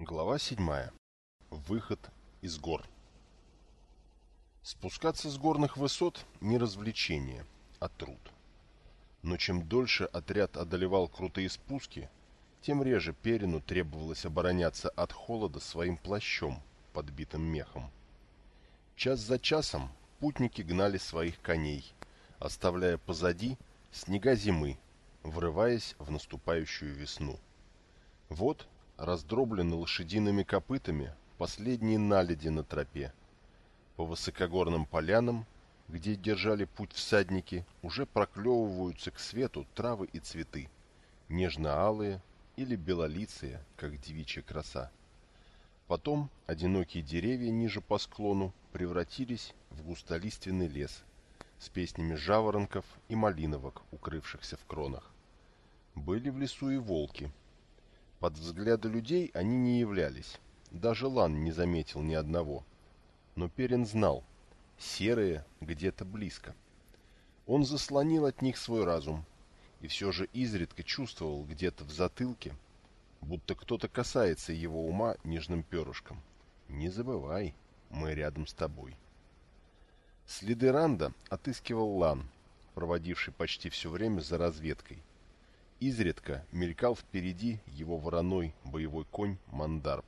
Глава 7. Выход из гор. Спускаться с горных высот не развлечение, а труд. Но чем дольше отряд одолевал крутые спуски, тем реже Перину требовалось обороняться от холода своим плащом, подбитым мехом. Час за часом путники гнали своих коней, оставляя позади снега зимы, врываясь в наступающую весну. Вот раздроблены лошадиными копытами последние наледи на тропе. По высокогорным полянам, где держали путь всадники, уже проклевываются к свету травы и цветы, нежно-алые или белолицые, как девичья краса. Потом одинокие деревья ниже по склону превратились в густолиственный лес с песнями жаворонков и малиновок, укрывшихся в кронах. Были в лесу и волки – под взгляды людей они не являлись. Даже Лан не заметил ни одного. Но Перин знал. Серые где-то близко. Он заслонил от них свой разум. И все же изредка чувствовал где-то в затылке, будто кто-то касается его ума нежным перышком. «Не забывай, мы рядом с тобой». Следы Ранда отыскивал Лан, проводивший почти все время за разведкой. Изредка мелькал впереди его вороной боевой конь Мандарб.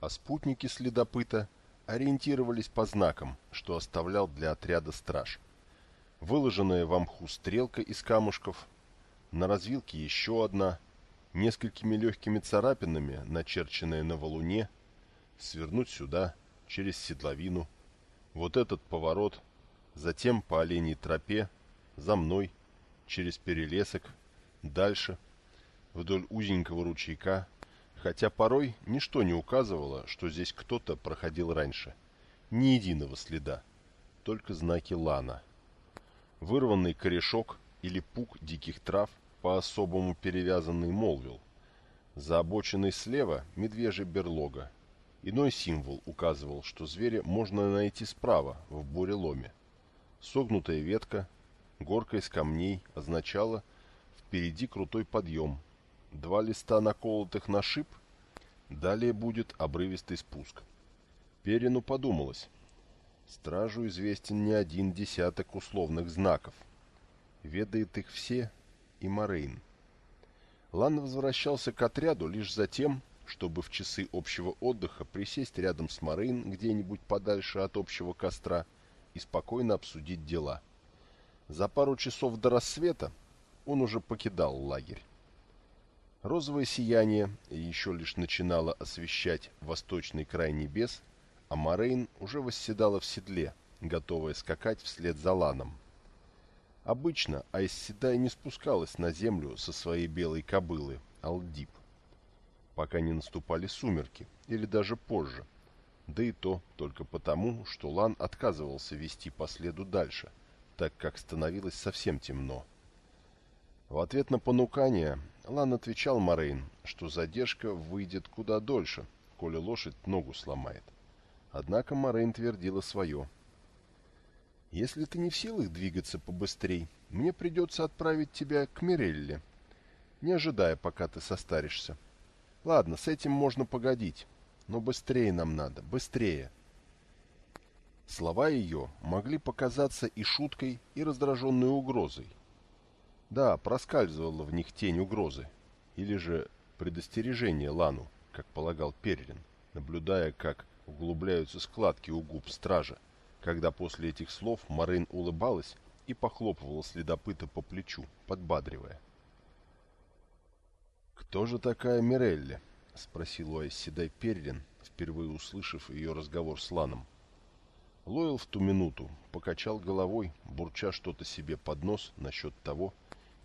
А спутники следопыта ориентировались по знакам, что оставлял для отряда страж. Выложенная в мху стрелка из камушков, на развилке еще одна, несколькими легкими царапинами, начерченная на валуне, свернуть сюда, через седловину, вот этот поворот, затем по оленей тропе, за мной, через перелесок, Дальше, вдоль узенького ручейка, хотя порой ничто не указывало, что здесь кто-то проходил раньше. Ни единого следа, только знаки лана. Вырванный корешок или пук диких трав, по-особому перевязанный, молвил. За обочиной слева медвежья берлога. Иной символ указывал, что зверя можно найти справа, в буреломе. Согнутая ветка, горка из камней означала, Впереди крутой подъем. Два листа наколотых на шип. Далее будет обрывистый спуск. Перину подумалось. Стражу известен не один десяток условных знаков. Ведает их все и Морейн. Лан возвращался к отряду лишь за тем, чтобы в часы общего отдыха присесть рядом с Морейн где-нибудь подальше от общего костра и спокойно обсудить дела. За пару часов до рассвета он уже покидал лагерь. Розовое сияние еще лишь начинало освещать восточный край небес, а Морейн уже восседала в седле, готовая скакать вслед за Ланом. Обычно Айсседай не спускалась на землю со своей белой кобылы, Алдип, пока не наступали сумерки, или даже позже, да и то только потому, что Лан отказывался вести по следу дальше, так как становилось совсем темно. В ответ на понукание Лан отвечал Морейн, что задержка выйдет куда дольше, коли лошадь ногу сломает. Однако Морейн твердила свое. «Если ты не в силах двигаться побыстрей, мне придется отправить тебя к Мирелле, не ожидая, пока ты состаришься. Ладно, с этим можно погодить, но быстрее нам надо, быстрее». Слова ее могли показаться и шуткой, и раздраженной угрозой, да, проскальзывала в них тень угрозы. Или же предостережение Лану, как полагал Перлин, наблюдая, как углубляются складки у губ стража, когда после этих слов Марин улыбалась и похлопывала следопыта по плечу, подбадривая. «Кто же такая Мирелли?» — спросил Уайсседай Перлин, впервые услышав ее разговор с Ланом. Лойл в ту минуту покачал головой, бурча что-то себе под нос насчет того,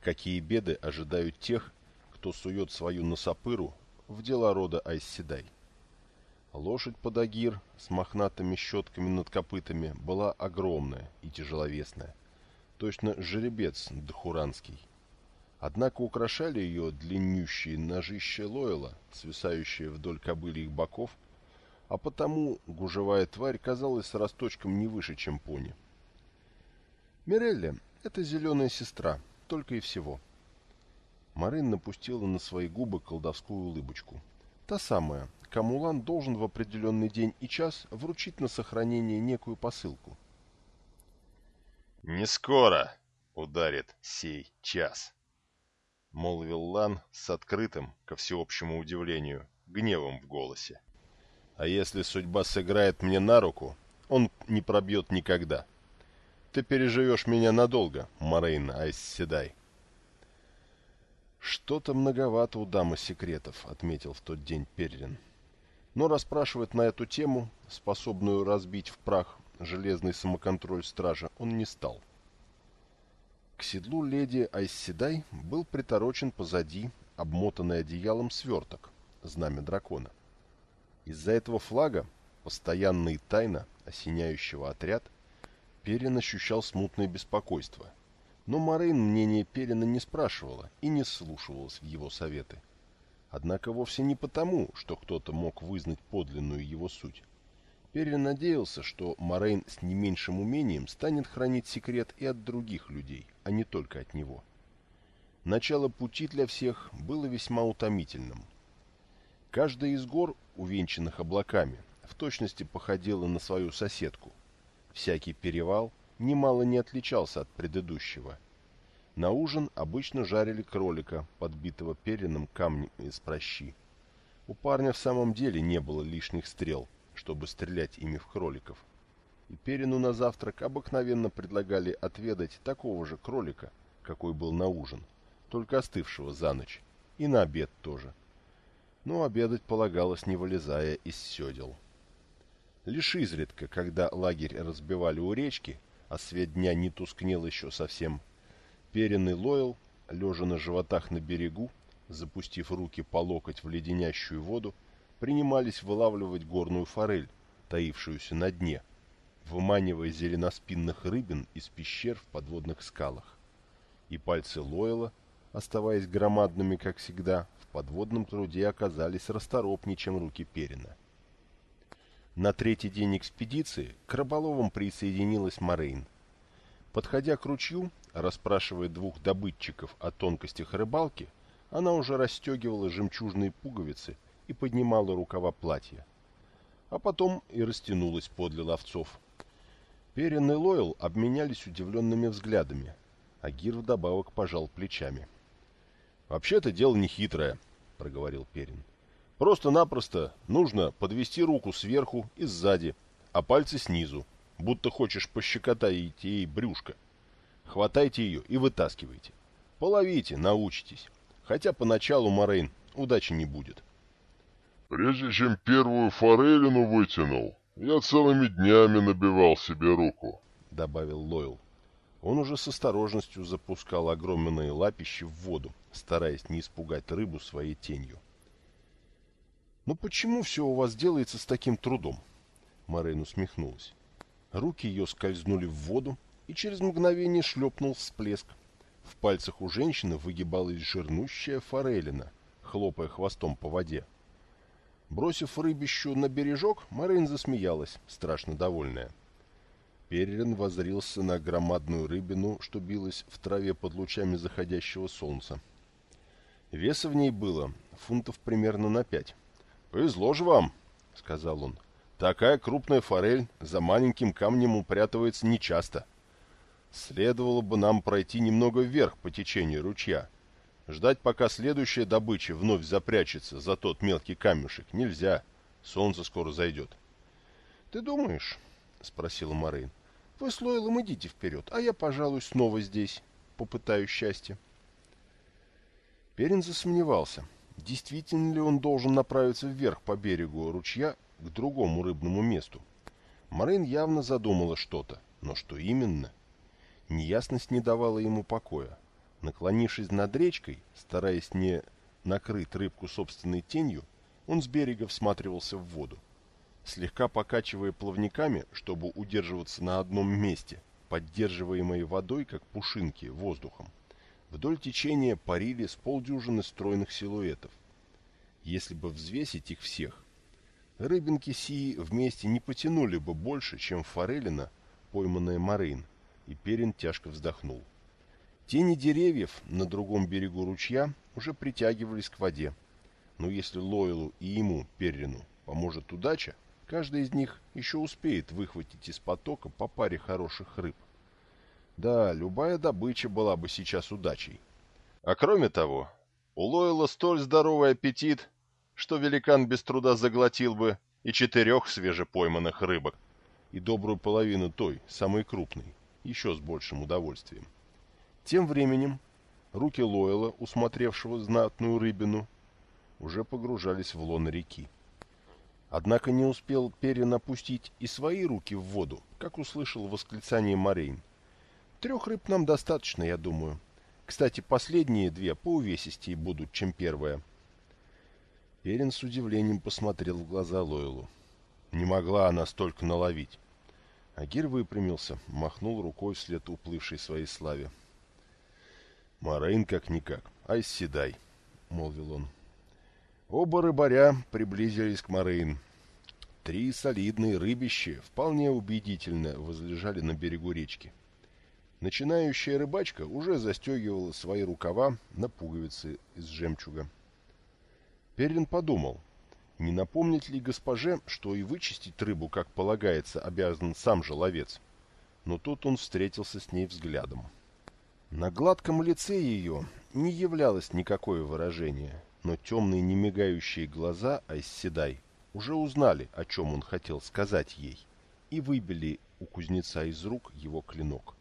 какие беды ожидают тех, кто сует свою носопыру в дела рода Айсседай. Лошадь подагир с мохнатыми щетками над копытами была огромная и тяжеловесная, точно жеребец дхуранский. Однако украшали ее длиннющие ножища Лойла, свисающие вдоль кобыльих боков, а потому гужевая тварь казалась росточком не выше, чем пони. Мирелли — это зеленая сестра, только и всего. Марин напустила на свои губы колдовскую улыбочку. Та самая, Камулан должен в определенный день и час вручить на сохранение некую посылку. «Не скоро ударит сей час», — молвил Лан с открытым, ко всеобщему удивлению, гневом в голосе. «А если судьба сыграет мне на руку, он не пробьет никогда. Ты переживешь меня надолго, Морейн Айсседай». «Что-то многовато у дамы секретов», — отметил в тот день Перлин. Но расспрашивать на эту тему, способную разбить в прах железный самоконтроль стража, он не стал. К седлу леди Айсседай был приторочен позади обмотанный одеялом сверток, знамя дракона. Из-за этого флага, постоянно и тайно осеняющего отряд, Перин ощущал смутное беспокойство. Но Морейн мнение Перина не спрашивала и не слушалась в его советы. Однако вовсе не потому, что кто-то мог вызнать подлинную его суть. Перин надеялся, что Морейн с не меньшим умением станет хранить секрет и от других людей, а не только от него. Начало пути для всех было весьма утомительным. Каждая из гор, увенчанных облаками, в точности походила на свою соседку. Всякий перевал немало не отличался от предыдущего. На ужин обычно жарили кролика, подбитого перином камнем из прощи. У парня в самом деле не было лишних стрел, чтобы стрелять ими в кроликов. И Перину на завтрак обыкновенно предлагали отведать такого же кролика, какой был на ужин, только остывшего за ночь, и на обед тоже. Но обедать полагалось, не вылезая из седел. Лишь изредка, когда лагерь разбивали у речки, а свет дня не тускнел еще совсем, Перин и Лойл, лежа на животах на берегу, запустив руки по локоть в леденящую воду, принимались вылавливать горную форель, таившуюся на дне, выманивая зеленоспинных рыбин из пещер в подводных скалах. И пальцы Лойла, оставаясь громадными, как всегда, в подводном труде оказались расторопнее, чем руки Перина. На третий день экспедиции к рыболовам присоединилась Морейн. Подходя к ручью, расспрашивая двух добытчиков о тонкостях рыбалки, она уже расстегивала жемчужные пуговицы и поднимала рукава платья. А потом и растянулась подле ловцов. Перин и Лойл обменялись удивленными взглядами, а Гир вдобавок пожал плечами. «Вообще-то дело нехитрое», — проговорил Перин. «Просто-напросто нужно подвести руку сверху и сзади, а пальцы снизу, будто хочешь пощекотать ей брюшко. Хватайте ее и вытаскивайте. Половите, научитесь. Хотя поначалу, Морейн, удачи не будет. Прежде чем первую форелину вытянул, я целыми днями набивал себе руку, — добавил Лойл. Он уже с осторожностью запускал огромные лапищи в воду, стараясь не испугать рыбу своей тенью. «Но почему все у вас делается с таким трудом?» Морейн усмехнулась. Руки ее скользнули в воду, и через мгновение шлепнул всплеск. В пальцах у женщины выгибалась жирнущая форелина, хлопая хвостом по воде. Бросив рыбищу на бережок, Марин засмеялась, страшно довольная. Перерин возрился на громадную рыбину, что билась в траве под лучами заходящего солнца. Веса в ней было фунтов примерно на пять. «Повезло же вам», — сказал он. «Такая крупная форель за маленьким камнем упрятывается нечасто. Следовало бы нам пройти немного вверх по течению ручья, Ждать, пока следующая добыча вновь запрячется за тот мелкий камешек, нельзя. Солнце скоро зайдет. — Ты думаешь? — спросила Марин. — Вы с Лойлом идите вперед, а я, пожалуй, снова здесь. Попытаю счастье. Перин засомневался, действительно ли он должен направиться вверх по берегу ручья к другому рыбному месту. Марин явно задумала что-то, но что именно? Неясность не давала ему покоя. Наклонившись над речкой, стараясь не накрыть рыбку собственной тенью, он с берега всматривался в воду. Слегка покачивая плавниками, чтобы удерживаться на одном месте, поддерживаемые водой, как пушинки, воздухом, вдоль течения парили с полдюжины стройных силуэтов. Если бы взвесить их всех, рыбинки сии вместе не потянули бы больше, чем форелина, пойманная Марин, и Перин тяжко вздохнул. — Тени деревьев на другом берегу ручья уже притягивались к воде. Но если Лойлу и ему, Перрину, поможет удача, каждый из них еще успеет выхватить из потока по паре хороших рыб. Да, любая добыча была бы сейчас удачей. А кроме того, у Лойла столь здоровый аппетит, что великан без труда заглотил бы и четырех свежепойманных рыбок, и добрую половину той, самой крупной, еще с большим удовольствием. Тем временем руки Лойла, усмотревшего знатную рыбину, уже погружались в лон реки. Однако не успел Перин опустить и свои руки в воду, как услышал восклицание Морейн. «Трех рыб нам достаточно, я думаю. Кстати, последние две поувесистее будут, чем первая». Перин с удивлением посмотрел в глаза Лойлу. Не могла она столько наловить. Агир выпрямился, махнул рукой вслед уплывшей своей славе. «Морейн как-никак, ай седай», — молвил он. Оба рыбаря приблизились к Морейн. Три солидные рыбищи вполне убедительно возлежали на берегу речки. Начинающая рыбачка уже застегивала свои рукава на пуговицы из жемчуга. Перлин подумал, не напомнить ли госпоже, что и вычистить рыбу, как полагается, обязан сам же ловец. Но тут он встретился с ней взглядом. На гладком лице ее не являлось никакое выражение, но темные немигающие глаза Айсседай уже узнали, о чем он хотел сказать ей, и выбили у кузнеца из рук его клинок.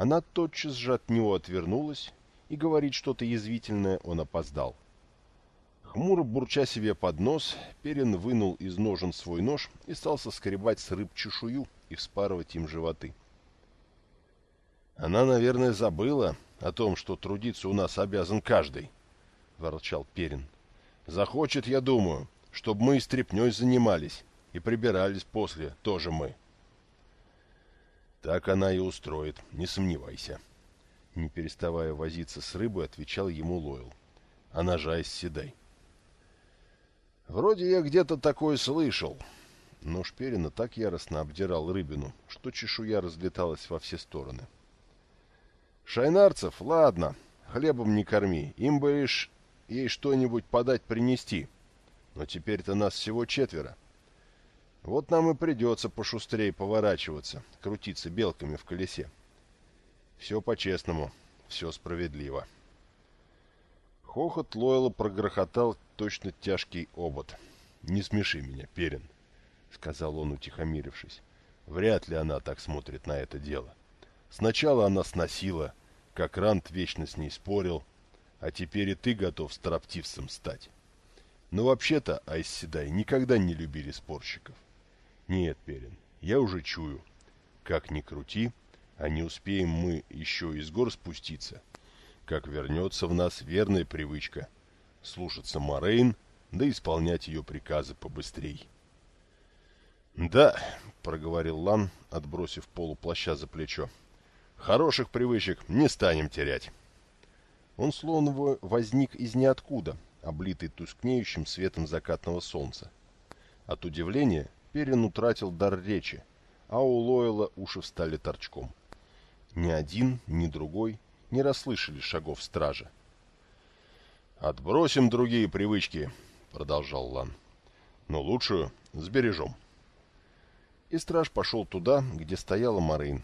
Она тотчас же от него отвернулась, и говорить что-то язвительное он опоздал. Хмуро бурча себе под нос, Перин вынул из ножен свой нож и стал соскребать с рыб чешую и вспарывать им животы. «Она, наверное, забыла о том, что трудиться у нас обязан каждый», ворчал Перин. «Захочет, я думаю, чтобы мы и стряпнёй занимались, и прибирались после тоже мы». «Так она и устроит, не сомневайся». Не переставая возиться с рыбой, отвечал ему Лойл. «Она же седай». «Вроде я где-то такое слышал». Нож Перина так яростно обдирал рыбину, что чешуя разлеталась во все стороны. «Шайнарцев, ладно, хлебом не корми, им бы лишь ей что-нибудь подать принести. Но теперь-то нас всего четверо. Вот нам и придется пошустрее поворачиваться, крутиться белками в колесе. Все по-честному, все справедливо. Хохот Лойла прогрохотал точно тяжкий обод. «Не смеши меня, Перин», — сказал он, утихомирившись. «Вряд ли она так смотрит на это дело. Сначала она сносила, как Рант вечно с ней спорил, а теперь и ты готов строптивцем стать. Но вообще-то Айсседай никогда не любили спорщиков. Нет, Перин, я уже чую. Как ни крути, а не успеем мы еще из гор спуститься, как вернется в нас верная привычка слушаться Морейн, да исполнять ее приказы побыстрей. «Да», — проговорил Лан, отбросив полуплаща за плечо, — «хороших привычек не станем терять». Он словно возник из ниоткуда, облитый тускнеющим светом закатного солнца. От удивления Перин утратил дар речи, а у Лойла уши встали торчком. Ни один, ни другой не расслышали шагов стража. «Отбросим другие привычки», — продолжал Лан. «Но лучшую сбережем». И страж пошел туда, где стояла Марин.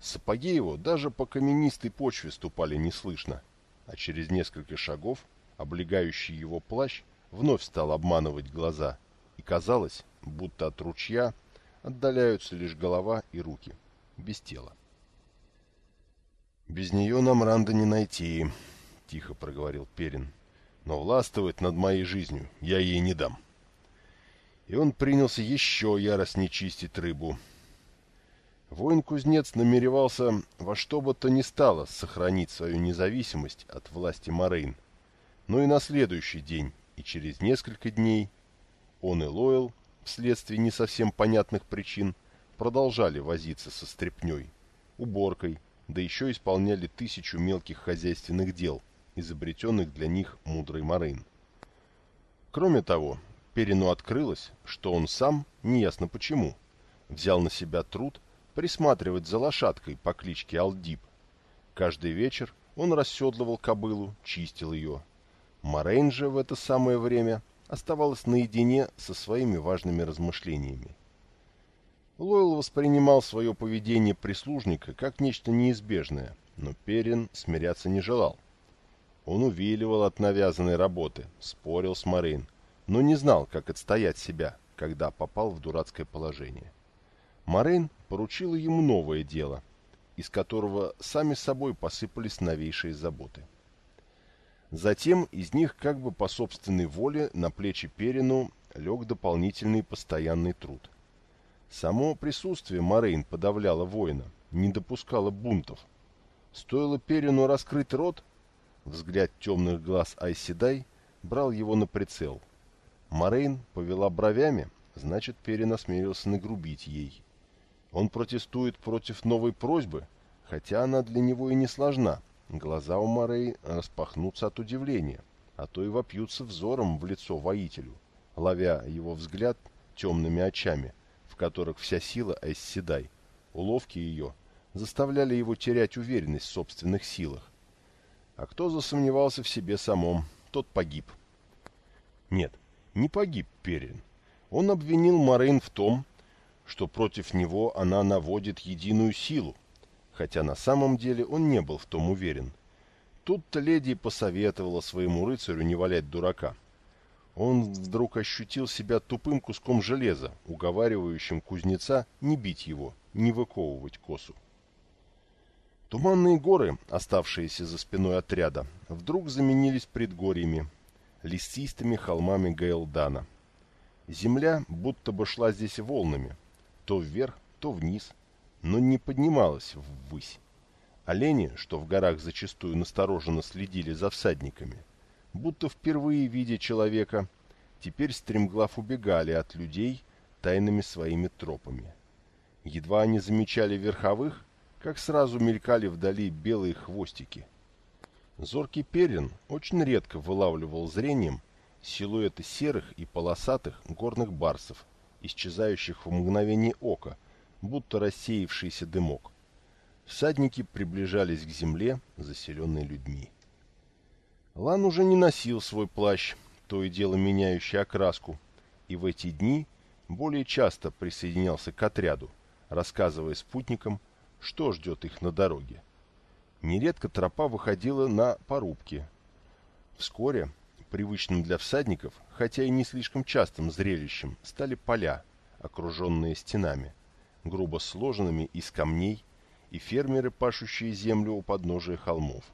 Сапоги его даже по каменистой почве ступали неслышно, а через несколько шагов облегающий его плащ вновь стал обманывать глаза, и казалось, будто от ручья отдаляются лишь голова и руки, без тела. «Без нее нам Ранда не найти», — тихо проговорил Перин. «Но властвовать над моей жизнью я ей не дам». И он принялся еще яростнее чистить рыбу, Воин-кузнец намеревался во что бы то ни стало сохранить свою независимость от власти Морейн. Но и на следующий день, и через несколько дней, он и Лойл, вследствие не совсем понятных причин, продолжали возиться со стряпней, уборкой, да еще исполняли тысячу мелких хозяйственных дел, изобретенных для них мудрой Морейн. Кроме того, Перину открылось, что он сам, неясно почему, взял на себя труд присматривать за лошадкой по кличке Алдип. Каждый вечер он расседлывал кобылу, чистил ее. Морейн же в это самое время оставалась наедине со своими важными размышлениями. Лойл воспринимал свое поведение прислужника как нечто неизбежное, но Перин смиряться не желал. Он увиливал от навязанной работы, спорил с Морейн, но не знал, как отстоять себя, когда попал в дурацкое положение. Морейн поручила ему новое дело, из которого сами собой посыпались новейшие заботы. Затем из них как бы по собственной воле на плечи Перину лег дополнительный постоянный труд. Само присутствие Морейн подавляло воина, не допускало бунтов. Стоило Перину раскрыть рот, взгляд темных глаз Айседай брал его на прицел. Морейн повела бровями, значит, Перин осмелился нагрубить ей. Он протестует против новой просьбы, хотя она для него и не сложна. Глаза у Морей распахнутся от удивления, а то и вопьются взором в лицо воителю, ловя его взгляд темными очами, в которых вся сила Эсседай. Уловки ее заставляли его терять уверенность в собственных силах. А кто засомневался в себе самом, тот погиб. Нет, не погиб Перин. Он обвинил Морейн в том, что против него она наводит единую силу, хотя на самом деле он не был в том уверен. Тут-то леди посоветовала своему рыцарю не валять дурака. Он вдруг ощутил себя тупым куском железа, уговаривающим кузнеца не бить его, не выковывать косу. Туманные горы, оставшиеся за спиной отряда, вдруг заменились предгорьями, лесистыми холмами Гейлдана. Земля будто бы шла здесь волнами, то вверх, то вниз, но не поднималась ввысь. Олени, что в горах зачастую настороженно следили за всадниками, будто впервые видя человека, теперь стремглав убегали от людей тайными своими тропами. Едва они замечали верховых, как сразу мелькали вдали белые хвостики. Зоркий Перин очень редко вылавливал зрением силуэты серых и полосатых горных барсов исчезающих в мгновение ока, будто рассеявшийся дымок. Всадники приближались к земле, заселенной людьми. Лан уже не носил свой плащ, то и дело меняющий окраску, и в эти дни более часто присоединялся к отряду, рассказывая спутникам, что ждет их на дороге. Нередко тропа выходила на порубки. Вскоре привычным для всадников, хотя и не слишком частым зрелищем, стали поля, окруженные стенами, грубо сложенными из камней, и фермеры, пашущие землю у подножия холмов,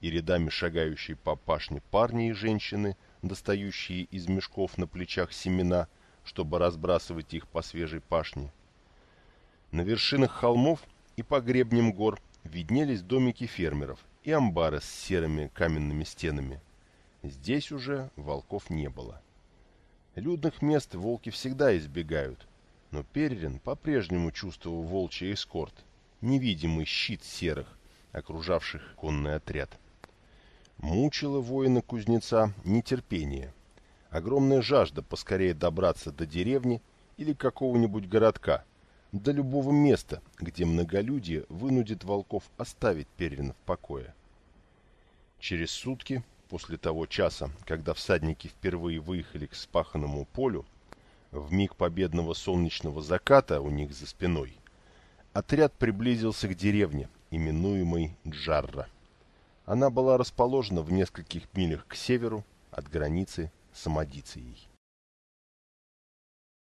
и рядами шагающие по пашне парни и женщины, достающие из мешков на плечах семена, чтобы разбрасывать их по свежей пашне. На вершинах холмов и по гребням гор виднелись домики фермеров и амбары с серыми каменными стенами – Здесь уже волков не было. Людных мест волки всегда избегают, но Перерин по-прежнему чувствовал волчий эскорт, невидимый щит серых, окружавших конный отряд. Мучило воина-кузнеца нетерпение, огромная жажда поскорее добраться до деревни или какого-нибудь городка, до любого места, где многолюдие вынудит волков оставить Перерина в покое. Через сутки после того часа, когда всадники впервые выехали к спаханному полю, в миг победного солнечного заката у них за спиной, отряд приблизился к деревне, именуемой Джарра. Она была расположена в нескольких милях к северу от границы с Амадицией.